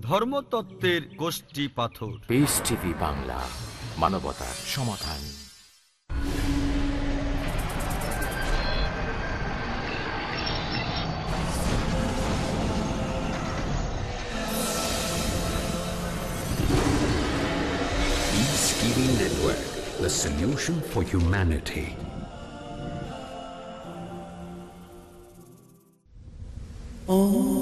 ধর্মতত্ত্বের গোষ্ঠী পাথর বেশ টিভি বাংলা মানবতার সমাধান The solution for humanity. Oh.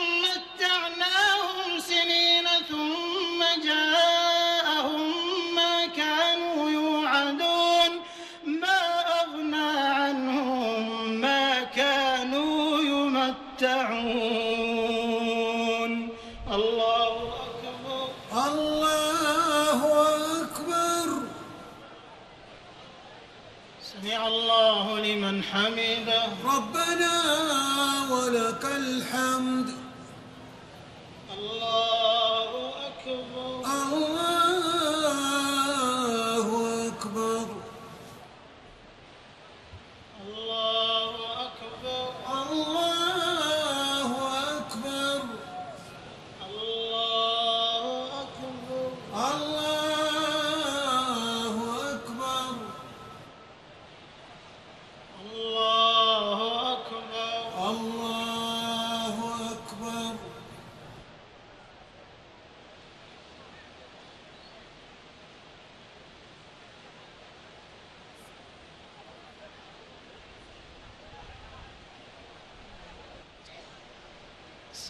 يمتعون الله أكبر. الله أكبر. سمع الله لمن حمده. ربنا ولك الحمد.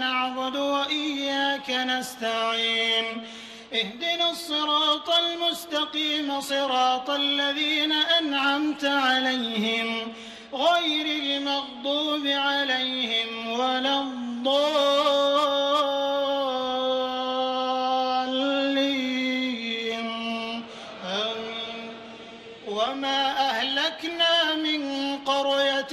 نعبد وإياك نستعين. اهدنا الصراط المستقيم صراط الذين أنعمت عليهم غير المغضوب عليهم ولا الضالين. وما أهلكنا من قرية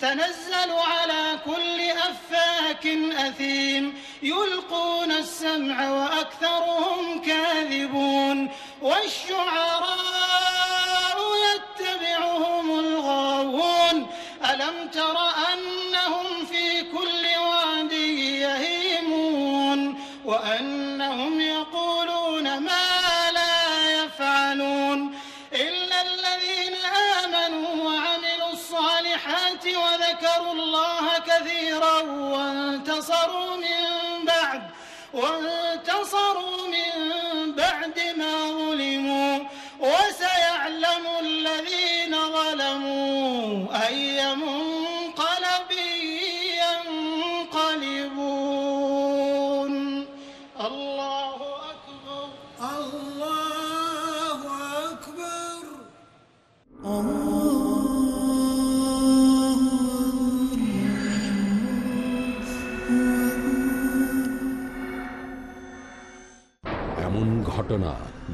تنزل على كل أفاك أثيم. يلقون السمع وأكثرهم كاذبون. والشعراء يتبعهم الغاوون. ألم تر كثيرا وانتصروا من بعد وانتصروا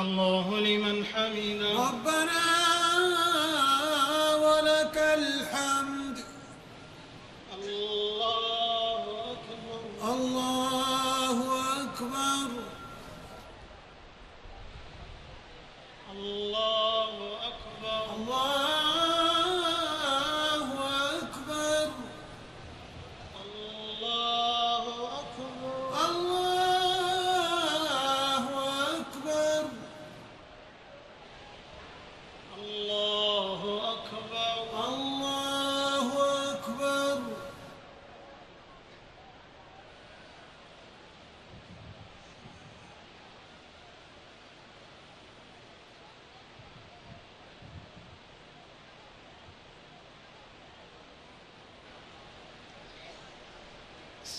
الله لمن حمده. ربنا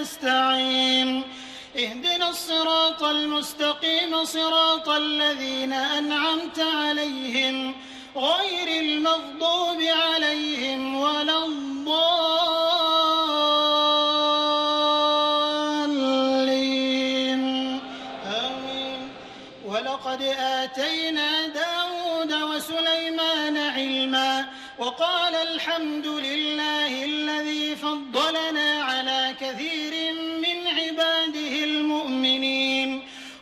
نستعين. اهدنا الصراط المستقيم صراط الذين أنعمت عليهم غير المغضوب عليهم ولا الضالين. آمين. ولقد آتينا داود وسليمان علما وقال الحمد لله الذي فضلنا على كثير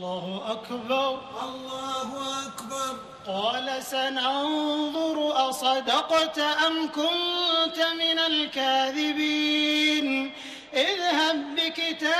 الله أكبر. الله أكبر. قال سننظر أصدقت أم كنت من الكاذبين. اذهب بكتابي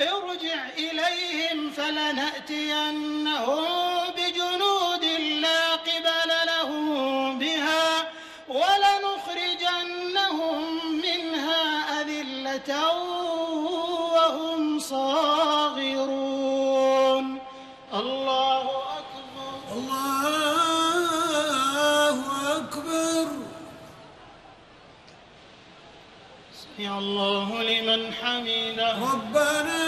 ارجع إليهم فلنأتينهم بجنود لا قبل لهم بها ولنخرجنهم منها أذلة وهم صاغرون. الله أكبر. الله أكبر. سمع الله لمن حمده. ربنا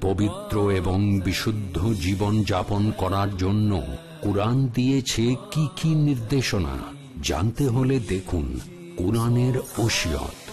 পবিত্র এবং বিশুদ্ধ জীবন যাপন করার জন্য কোরআন দিয়েছে কি কি নির্দেশনা? জানতে হলে দেখুন কোরআনের ওসিয়ত।